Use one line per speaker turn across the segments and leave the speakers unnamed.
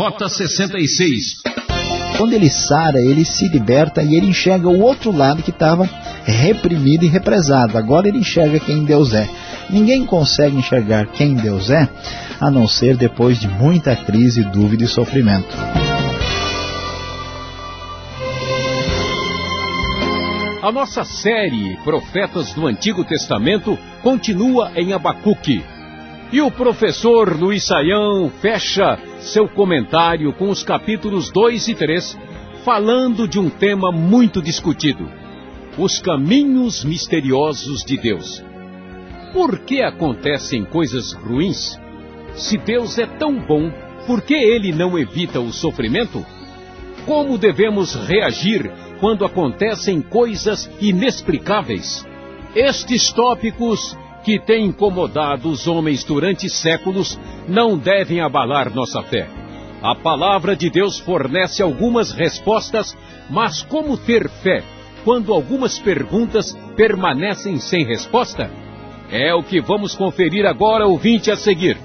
Rota 66.
Quando ele sara, ele se liberta e ele enxerga o outro lado que estava reprimido e represado. Agora ele enxerga quem Deus é. Ninguém consegue enxergar quem Deus é, a não ser depois de muita crise, dúvida e sofrimento.
A nossa série Profetas do Antigo Testamento continua em Abacuque. E o professor Luiz Saião fecha seu comentário com os capítulos 2 e 3, falando de um tema muito discutido: os caminhos misteriosos de Deus. Por que acontecem coisas ruins? Se Deus é tão bom, por que ele não evita o sofrimento? Como devemos reagir quando acontecem coisas inexplicáveis. Estes tópicos que têm incomodado os homens durante séculos não devem abalar nossa fé. A palavra de Deus fornece algumas respostas, mas como ter fé quando algumas perguntas permanecem sem resposta? É o que vamos conferir agora, ouvinte, a seguir.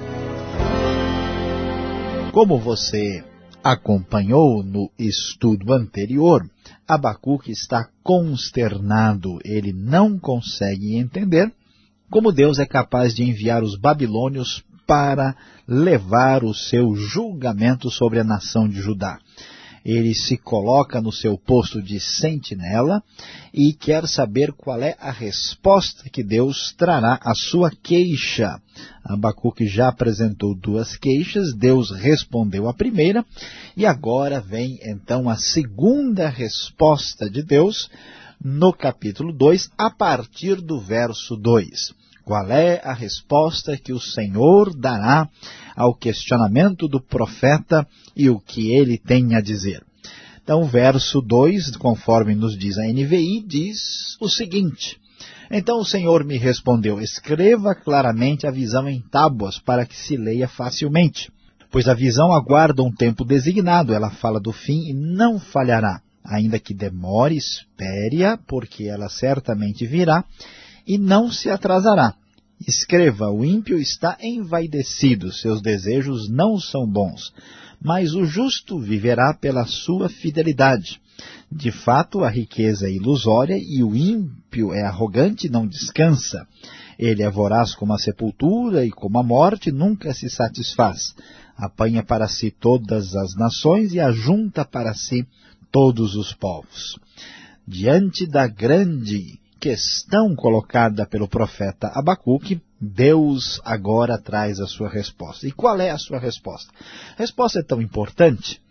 Como você acompanhou no estudo anterior, Abacuque está consternado. Ele não consegue entender como Deus é capaz de enviar os babilônios para levar o seu julgamento sobre a nação de Judá ele se coloca no seu posto de sentinela e quer saber qual é a resposta que Deus trará à sua queixa. Abacuque já apresentou duas queixas, Deus respondeu a primeira, e agora vem então a segunda resposta de Deus no capítulo 2, a partir do verso 2. Qual é a resposta que o Senhor dará ao questionamento do profeta e o que ele tem a dizer? Então, o verso 2, conforme nos diz a NVI, diz o seguinte. Então o Senhor me respondeu, escreva claramente a visão em tábuas para que se leia facilmente. Pois a visão aguarda um tempo designado, ela fala do fim e não falhará. Ainda que demore, espere-a, porque ela certamente virá e não se atrasará. Escreva, o ímpio está envaidecido, seus desejos não são bons, mas o justo viverá pela sua fidelidade. De fato, a riqueza é ilusória e o ímpio é arrogante e não descansa. Ele é voraz como a sepultura e como a morte nunca se satisfaz. Apanha para si todas as nações e ajunta para si todos os povos. Diante da grande questão colocada pelo profeta Abacuque, Deus agora traz a sua resposta. E qual é a sua resposta? A resposta é tão importante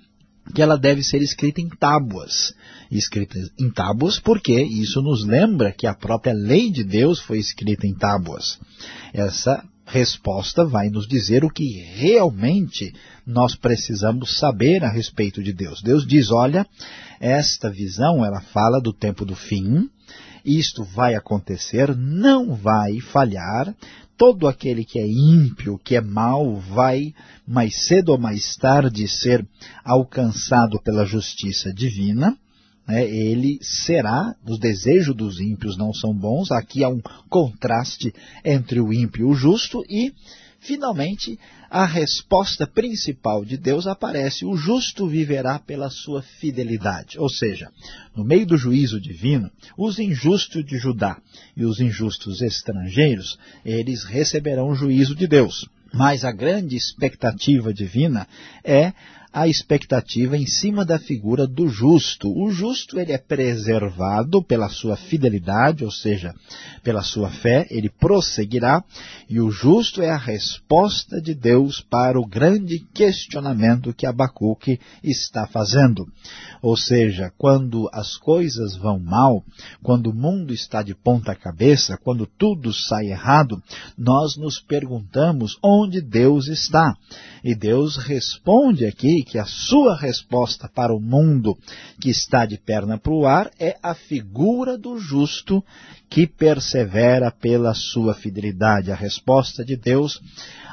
que ela deve ser escrita em tábuas. Escrita em tábuas porque isso nos lembra que a própria lei de Deus foi escrita em tábuas. Essa resposta vai nos dizer o que realmente nós precisamos saber a respeito de Deus. Deus diz, olha, esta visão, ela fala do tempo do fim, isto vai acontecer, não vai falhar, todo aquele que é ímpio, que é mau, vai mais cedo ou mais tarde ser alcançado pela justiça divina, né? ele será, os desejos dos ímpios não são bons, aqui há um contraste entre o ímpio e o justo, e Finalmente, a resposta principal de Deus aparece, o justo viverá pela sua fidelidade. Ou seja, no meio do juízo divino, os injustos de Judá e os injustos estrangeiros, eles receberão o juízo de Deus. Mas a grande expectativa divina é a expectativa em cima da figura do justo. O justo ele é preservado pela sua fidelidade, ou seja, pela sua fé, ele prosseguirá, e o justo é a resposta de Deus para o grande questionamento que Abacuque está fazendo. Ou seja, quando as coisas vão mal, quando o mundo está de ponta cabeça, quando tudo sai errado, nós nos perguntamos onde Deus está. E Deus responde aqui que a sua resposta para o mundo que está de perna para o ar é a figura do justo que persevera pela sua fidelidade. A resposta de Deus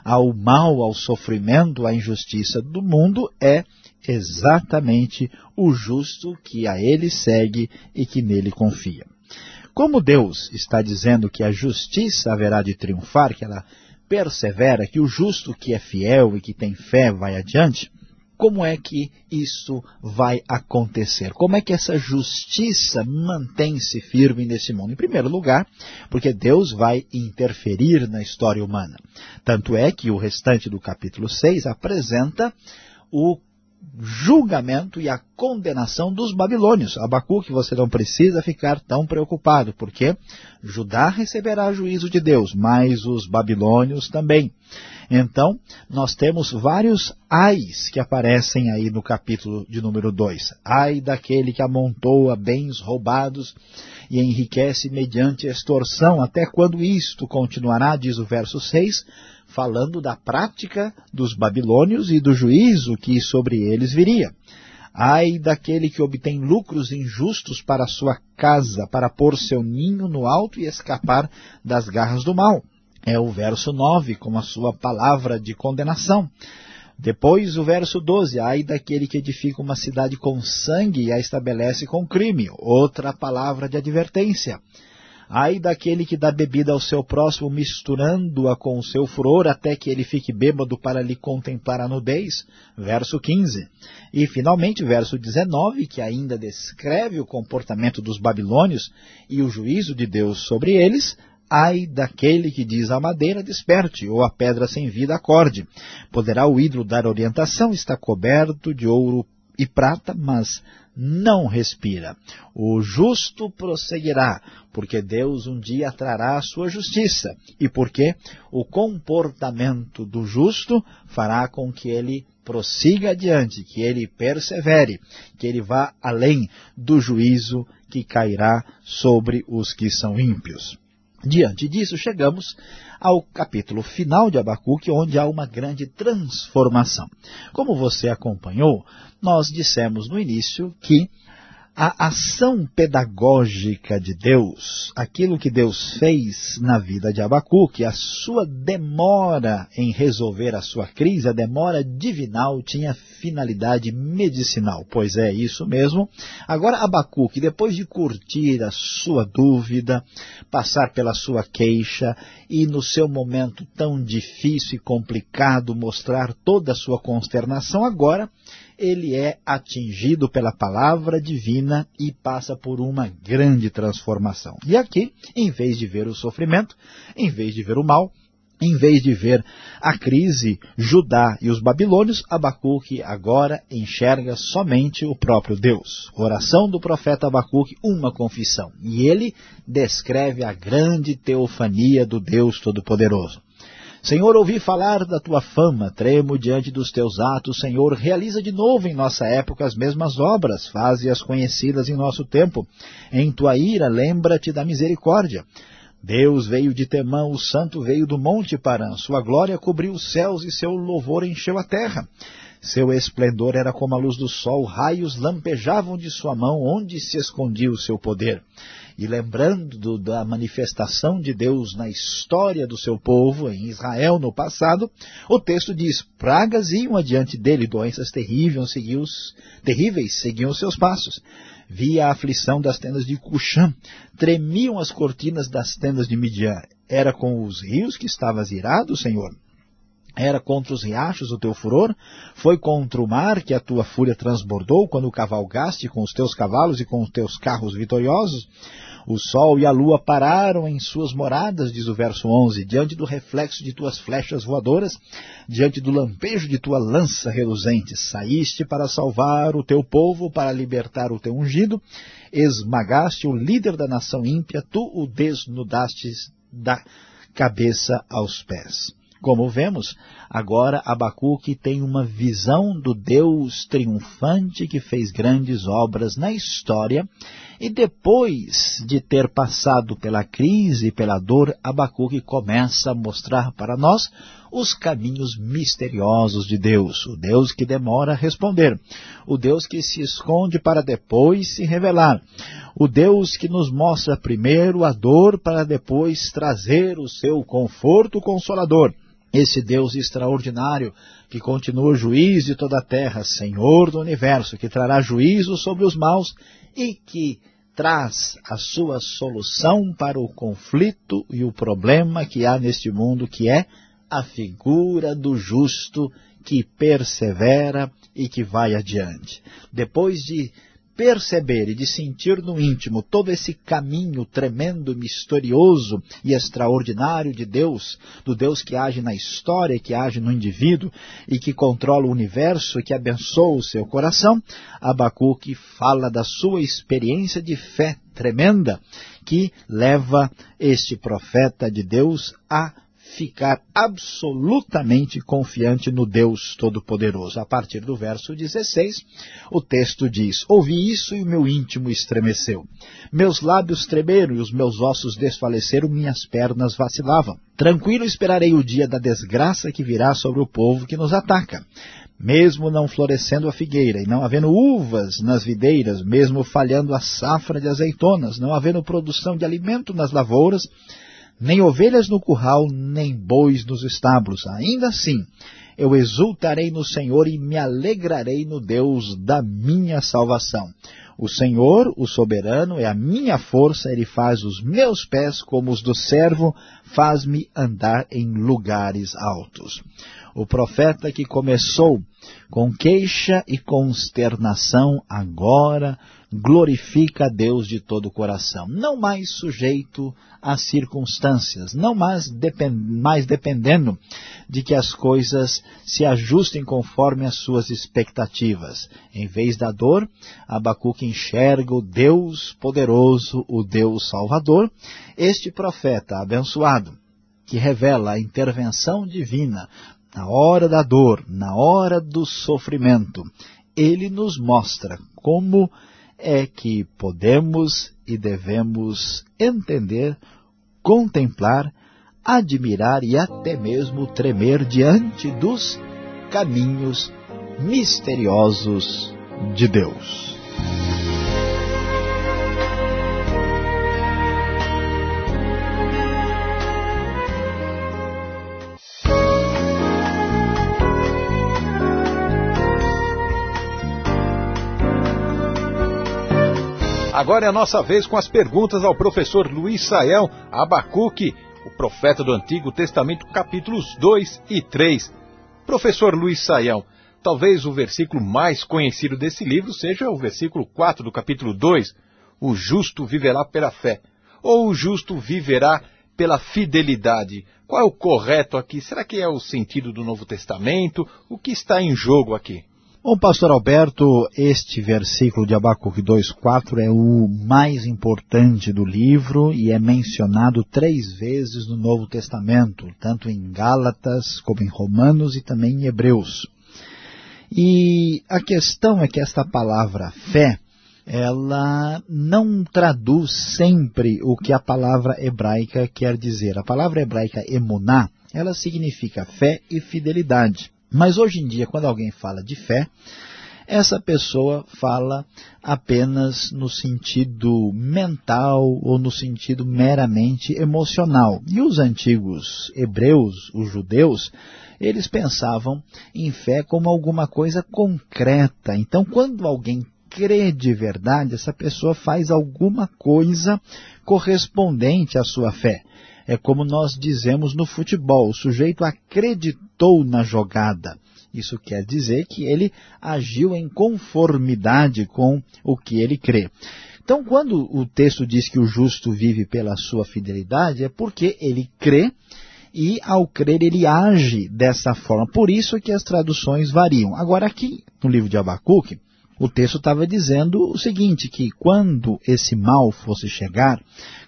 ao mal, ao sofrimento, à injustiça do mundo é exatamente o justo que a ele segue e que nele confia. Como Deus está dizendo que a justiça haverá de triunfar, que ela persevera, que o justo que é fiel e que tem fé vai adiante, como é que isso vai acontecer? Como é que essa justiça mantém-se firme nesse mundo? Em primeiro lugar, porque Deus vai interferir na história humana. Tanto é que o restante do capítulo 6 apresenta o julgamento e a condenação dos babilônios. Abacuque, você não precisa ficar tão preocupado, porque Judá receberá juízo de Deus, mas os babilônios também. Então, nós temos vários ais que aparecem aí no capítulo de número 2. Ai daquele que amontoa bens roubados e enriquece mediante extorsão. Até quando isto continuará, diz o verso 6, falando da prática dos babilônios e do juízo que sobre eles viria. Ai daquele que obtém lucros injustos para sua casa, para pôr seu ninho no alto e escapar das garras do mal. É o verso 9, com a sua palavra de condenação. Depois o verso 12, ai daquele que edifica uma cidade com sangue e a estabelece com crime. Outra palavra de advertência. Ai daquele que dá bebida ao seu próximo, misturando-a com o seu furor, até que ele fique bêbado para lhe contemplar a nudez. Verso 15. E, finalmente, verso 19, que ainda descreve o comportamento dos babilônios e o juízo de Deus sobre eles. Ai daquele que diz à madeira, desperte, ou a pedra sem vida, acorde. Poderá o ídolo dar orientação, está coberto de ouro e prata, mas não respira. O justo prosseguirá, porque Deus um dia trará a sua justiça, e porque o comportamento do justo fará com que ele prossiga adiante, que ele persevere, que ele vá além do juízo que cairá sobre os que são ímpios. Diante disso, chegamos ao capítulo final de Abacuque, onde há uma grande transformação. Como você acompanhou, nós dissemos no início que a ação pedagógica de Deus, aquilo que Deus fez na vida de Abacuque, a sua demora em resolver a sua crise, a demora divinal tinha finalidade medicinal. Pois é, isso mesmo. Agora Abacuque, depois de curtir a sua dúvida, passar pela sua queixa e no seu momento tão difícil e complicado mostrar toda a sua consternação, agora ele é atingido pela palavra divina e passa por uma grande transformação. E aqui, em vez de ver o sofrimento, em vez de ver o mal, em vez de ver a crise, Judá e os babilônios, Abacuque agora enxerga somente o próprio Deus. Oração do profeta Abacuque, uma confissão. E ele descreve a grande teofania do Deus Todo-Poderoso. Senhor, ouvi falar da tua fama, tremo diante dos teus atos, Senhor, realiza de novo em nossa época as mesmas obras, faze-as conhecidas em nosso tempo. Em tua ira, lembra-te da misericórdia. Deus veio de Temã, o santo veio do monte Parã, sua glória cobriu os céus e seu louvor encheu a terra. Seu esplendor era como a luz do sol, raios lampejavam de sua mão, onde se escondia o seu poder e lembrando da manifestação de Deus na história do seu povo, em Israel no passado, o texto diz, pragas iam adiante dele, doenças terríveis seguiam, terríveis seguiam seus passos. Via a aflição das tendas de Cuxã, tremiam as cortinas das tendas de Midian. Era com os rios que estavas irado, Senhor? Era contra os riachos o teu furor? Foi contra o mar que a tua fúria transbordou quando cavalgaste com os teus cavalos e com os teus carros vitoriosos? O sol e a lua pararam em suas moradas, diz o verso 11, diante do reflexo de tuas flechas voadoras, diante do lampejo de tua lança reluzente. Saíste para salvar o teu povo, para libertar o teu ungido, esmagaste o líder da nação ímpia, tu o desnudaste da cabeça aos pés. Como vemos, agora Abacuque tem uma visão do Deus triunfante que fez grandes obras na história e depois de ter passado pela crise e pela dor, Abacuque começa a mostrar para nós os caminhos misteriosos de Deus, o Deus que demora a responder, o Deus que se esconde para depois se revelar, o Deus que nos mostra primeiro a dor para depois trazer o seu conforto consolador, esse Deus extraordinário que continua juiz de toda a terra, Senhor do universo, que trará juízo sobre os maus e que traz a sua solução para o conflito e o problema que há neste mundo, que é a figura do justo que persevera e que vai adiante. Depois de perceber e de sentir no íntimo todo esse caminho tremendo, misterioso e extraordinário de Deus, do Deus que age na história, que age no indivíduo e que controla o universo e que abençoa o seu coração, Abacuque fala da sua experiência de fé tremenda que leva este profeta de Deus a ficar absolutamente confiante no Deus Todo-Poderoso. A partir do verso 16, o texto diz, Ouvi isso e o meu íntimo estremeceu. Meus lábios tremeram e os meus ossos desfaleceram, minhas pernas vacilavam. Tranquilo esperarei o dia da desgraça que virá sobre o povo que nos ataca. Mesmo não florescendo a figueira e não havendo uvas nas videiras, mesmo falhando a safra de azeitonas, não havendo produção de alimento nas lavouras, nem ovelhas no curral, nem bois nos estábulos. Ainda assim, eu exultarei no Senhor e me alegrarei no Deus da minha salvação. O Senhor, o soberano, é a minha força, Ele faz os meus pés como os do servo, faz-me andar em lugares altos. O profeta que começou com queixa e consternação, agora glorifica a Deus de todo o coração. Não mais sujeito às circunstâncias, não mais, depend mais dependendo de que as coisas se ajustem conforme as suas expectativas. Em vez da dor, Abacuque enxerga o Deus poderoso, o Deus salvador, este profeta abençoado, que revela a intervenção divina na hora da dor, na hora do sofrimento, ele nos mostra como é que podemos e devemos entender, contemplar, admirar e até mesmo tremer diante dos caminhos misteriosos de Deus.
Agora é a nossa vez com as perguntas ao professor Luiz Saião Abacuque, o profeta do Antigo Testamento, capítulos 2 e 3. Professor Luiz Saião, talvez o versículo mais conhecido desse livro seja o versículo 4 do capítulo 2, o justo viverá pela fé, ou o justo viverá pela fidelidade. Qual é o correto aqui? Será que é o sentido do Novo Testamento? O que está em jogo aqui?
Bom, pastor Alberto, este versículo de Abacuque 2.4 é o mais importante do livro e é mencionado três vezes no Novo Testamento, tanto em Gálatas como em Romanos e também em Hebreus. E a questão é que esta palavra fé, ela não traduz sempre o que a palavra hebraica quer dizer. A palavra hebraica emuná, ela significa fé e fidelidade. Mas hoje em dia, quando alguém fala de fé, essa pessoa fala apenas no sentido mental ou no sentido meramente emocional. E os antigos hebreus, os judeus, eles pensavam em fé como alguma coisa concreta. Então, quando alguém crê de verdade, essa pessoa faz alguma coisa correspondente à sua fé. É como nós dizemos no futebol, o sujeito acreditou na jogada. Isso quer dizer que ele agiu em conformidade com o que ele crê. Então, quando o texto diz que o justo vive pela sua fidelidade, é porque ele crê e, ao crer, ele age dessa forma. Por isso que as traduções variam. Agora, aqui no livro de Abacuque, o texto estava dizendo o seguinte, que quando esse mal fosse chegar,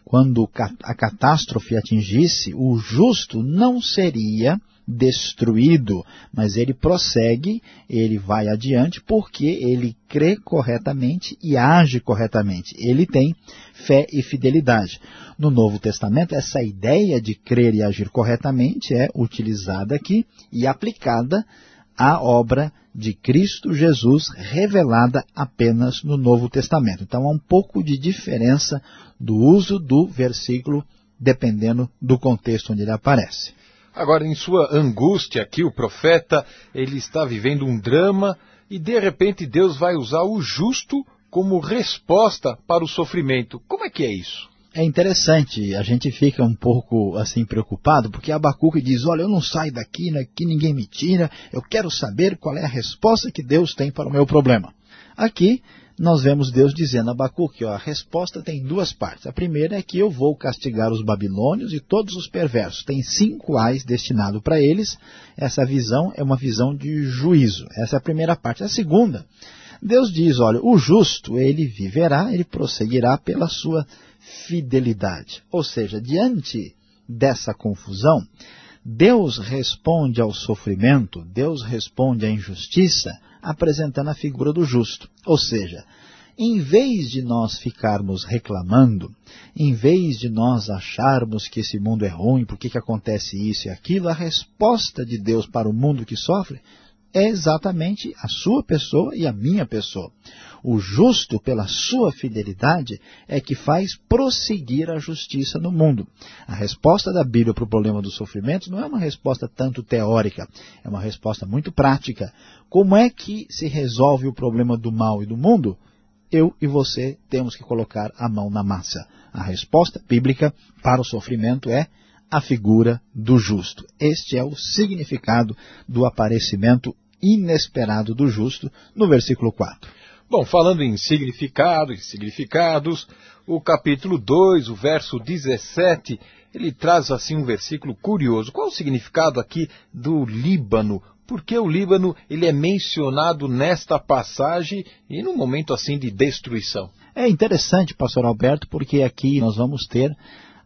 quando a catástrofe atingisse, o justo não seria destruído, mas ele prossegue, ele vai adiante porque ele crê corretamente e age corretamente. Ele tem fé e fidelidade. No Novo Testamento, essa ideia de crer e agir corretamente é utilizada aqui e aplicada à obra de Cristo Jesus revelada apenas no Novo Testamento. Então há um pouco de diferença do uso do versículo dependendo do contexto onde ele aparece.
Agora, em sua angústia aqui, o profeta, ele está vivendo um drama e de repente Deus vai usar o justo como resposta para o sofrimento. Como é que é isso?
é interessante, a gente fica um pouco assim preocupado, porque Abacuque diz, olha, eu não saio daqui, aqui ninguém me tira, eu quero saber qual é a resposta que Deus tem para o meu problema. Aqui nós vemos Deus dizendo a Abacuque, ó, a resposta tem duas partes. A primeira é que eu vou castigar os babilônios e todos os perversos. Tem cinco ais destinado para eles. Essa visão é uma visão de juízo. Essa é a primeira parte. A segunda, Deus diz, olha, o justo, ele viverá, ele prosseguirá pela sua fidelidade. Ou seja, diante dessa confusão, Deus responde ao sofrimento, Deus responde à injustiça, apresentando a figura do justo. Ou seja, em vez de nós ficarmos reclamando, em vez de nós acharmos que esse mundo é ruim, por que, que acontece isso e aquilo, a resposta de Deus para o mundo que sofre é exatamente a sua pessoa e a minha pessoa. O justo, pela sua fidelidade, é que faz prosseguir a justiça no mundo. A resposta da Bíblia para o problema do sofrimento não é uma resposta tanto teórica, é uma resposta muito prática. Como é que se resolve o problema do mal e do mundo? Eu e você temos que colocar a mão na massa. A resposta bíblica para o sofrimento é a figura do justo. Este é o significado do aparecimento inesperado do justo no versículo 4.
Bom, falando em significado e significados, o capítulo 2, o verso 17, ele traz assim um versículo curioso. Qual o significado aqui do Líbano? Porque o Líbano ele é mencionado nesta passagem e num momento assim de destruição.
É interessante, pastor Alberto, porque aqui nós vamos ter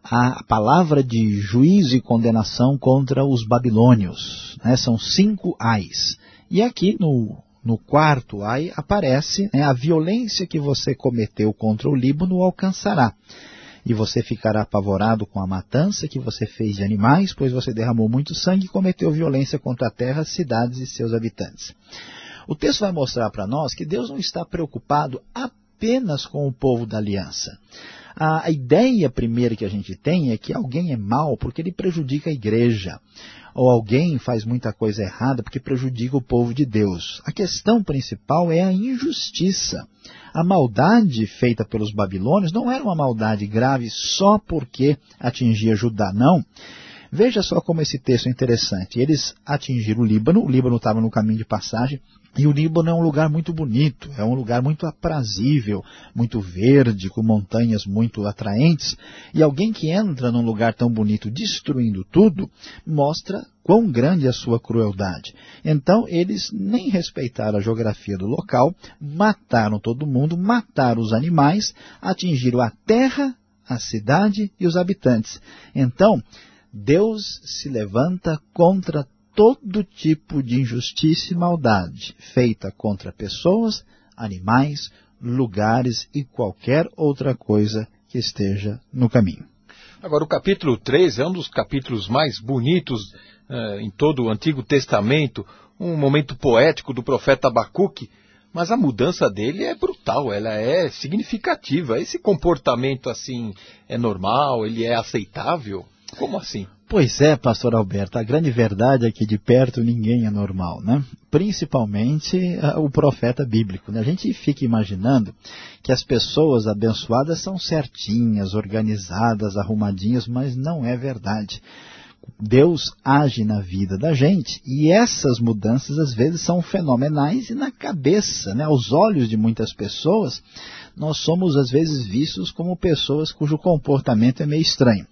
a palavra de juízo e condenação contra os babilônios. Né? São cinco ais. E aqui no no quarto ai aparece né, a violência que você cometeu contra o Líbano alcançará. E você ficará apavorado com a matança que você fez de animais, pois você derramou muito sangue e cometeu violência contra a terra, cidades e seus habitantes. O texto vai mostrar para nós que Deus não está preocupado apenas com o povo da aliança. A ideia primeira que a gente tem é que alguém é mal porque ele prejudica a igreja ou alguém faz muita coisa errada porque prejudica o povo de Deus. A questão principal é a injustiça. A maldade feita pelos babilônios não era uma maldade grave só porque atingia Judá, não. Veja só como esse texto é interessante. Eles atingiram o Líbano, o Líbano estava no caminho de passagem, e o Líbano é um lugar muito bonito, é um lugar muito aprazível, muito verde, com montanhas muito atraentes. E alguém que entra num lugar tão bonito destruindo tudo, mostra quão grande é a sua crueldade. Então eles nem respeitaram a geografia do local, mataram todo mundo, mataram os animais, atingiram a terra, a cidade e os habitantes. Então, Deus se levanta contra todo tipo de injustiça e maldade feita contra pessoas, animais, lugares e qualquer outra coisa que esteja no caminho.
Agora, o capítulo 3 é um dos capítulos mais bonitos uh, em todo o Antigo Testamento, um momento poético do profeta Abacuque, mas a mudança dele é brutal, ela é significativa. Esse comportamento assim é normal, ele é aceitável? Como assim?
Pois é, pastor Alberto, a grande verdade é que de perto ninguém é normal, né? Principalmente uh, o profeta bíblico. Né? A gente fica imaginando que as pessoas abençoadas são certinhas, organizadas, arrumadinhas, mas não é verdade. Deus age na vida da gente. E essas mudanças às vezes são fenomenais e na cabeça, né, aos olhos de muitas pessoas, nós somos às vezes vistos como pessoas cujo comportamento é meio estranho.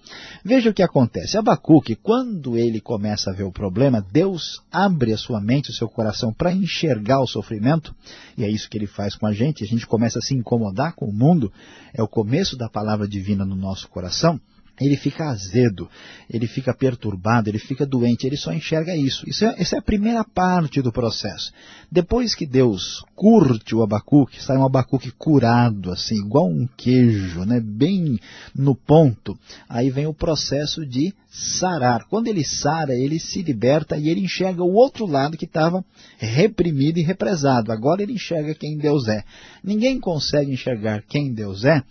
Veja o que acontece. Abacuque, quando ele começa a ver o problema, Deus abre a sua mente, o seu coração para enxergar o sofrimento, e é isso que ele faz com a gente, a gente começa a se incomodar com o mundo, é o começo da palavra divina no nosso coração, ele fica azedo, ele fica perturbado, ele fica doente, ele só enxerga isso. Isso é, essa é a primeira parte do processo. Depois que Deus curte o abacuque, sai um abacuque curado, assim, igual um queijo, né, bem no ponto, aí vem o processo de sarar. Quando ele sara, ele se liberta e ele enxerga o outro lado que estava reprimido e represado. Agora ele enxerga quem Deus é. Ninguém consegue enxergar quem Deus é,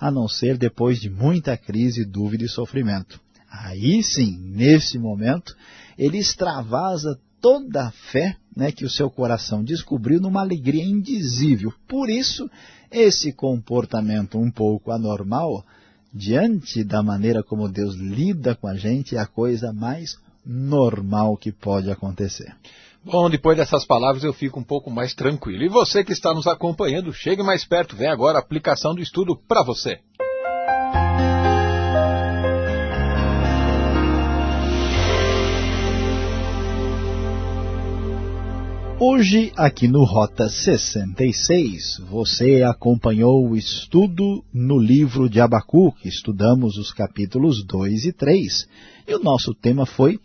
a não ser depois de muita crise, dúvida e sofrimento. Aí sim, nesse momento, ele extravasa toda a fé né, que o seu coração descobriu numa alegria indizível. Por isso, esse comportamento um pouco anormal diante da maneira como Deus lida com a gente, é a coisa mais normal que pode acontecer.
Bom, depois dessas palavras eu fico um pouco mais tranquilo. E você que está nos acompanhando, chegue mais perto, vem agora a aplicação do estudo para você.
Hoje, aqui no Rota 66, você acompanhou o estudo no livro de Abacuque. Estudamos os capítulos 2 e 3. E o nosso tema foi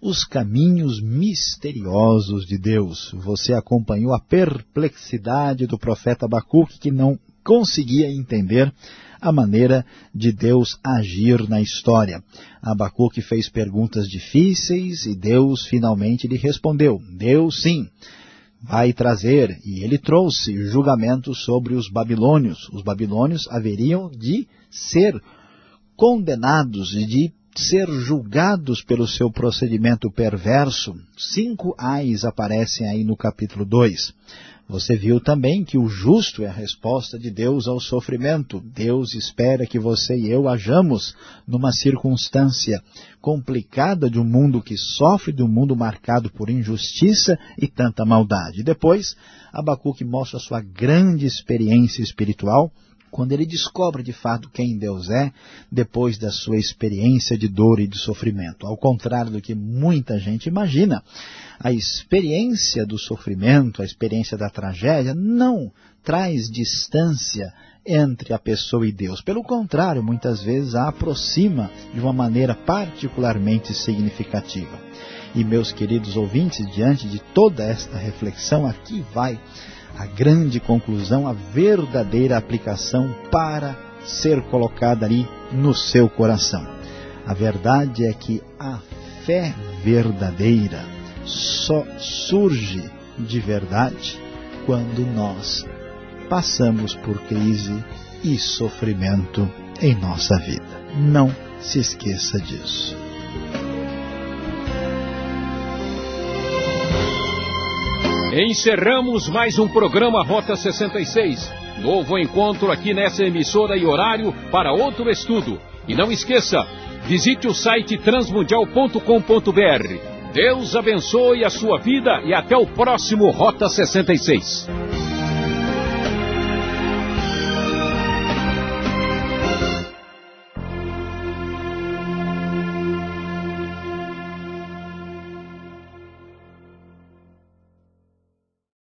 os caminhos misteriosos de Deus. Você acompanhou a perplexidade do profeta Abacuque, que não conseguia entender a maneira de Deus agir na história. Abacuque fez perguntas difíceis e Deus finalmente lhe respondeu. Deus sim vai trazer, e ele trouxe julgamento sobre os babilônios. Os babilônios haveriam de ser condenados e de ser julgados pelo seu procedimento perverso. Cinco ais aparecem aí no capítulo 2. Você viu também que o justo é a resposta de Deus ao sofrimento. Deus espera que você e eu hajamos numa circunstância complicada de um mundo que sofre, de um mundo marcado por injustiça e tanta maldade. Depois, Abacuque mostra sua grande experiência espiritual, quando ele descobre de fato quem Deus é, depois da sua experiência de dor e de sofrimento. Ao contrário do que muita gente imagina, a experiência do sofrimento, a experiência da tragédia, não traz distância entre a pessoa e Deus. Pelo contrário, muitas vezes a aproxima de uma maneira particularmente significativa. E meus queridos ouvintes, diante de toda esta reflexão, aqui vai a grande conclusão, a verdadeira aplicação para ser colocada ali no seu coração. A verdade é que a fé verdadeira só surge de verdade quando nós passamos por crise e sofrimento em nossa vida. Não se esqueça disso.
Encerramos mais um programa Rota 66. Novo encontro aqui nessa emissora e horário para outro estudo. E não esqueça, visite o site transmundial.com.br. Deus abençoe a sua vida e até o próximo Rota 66.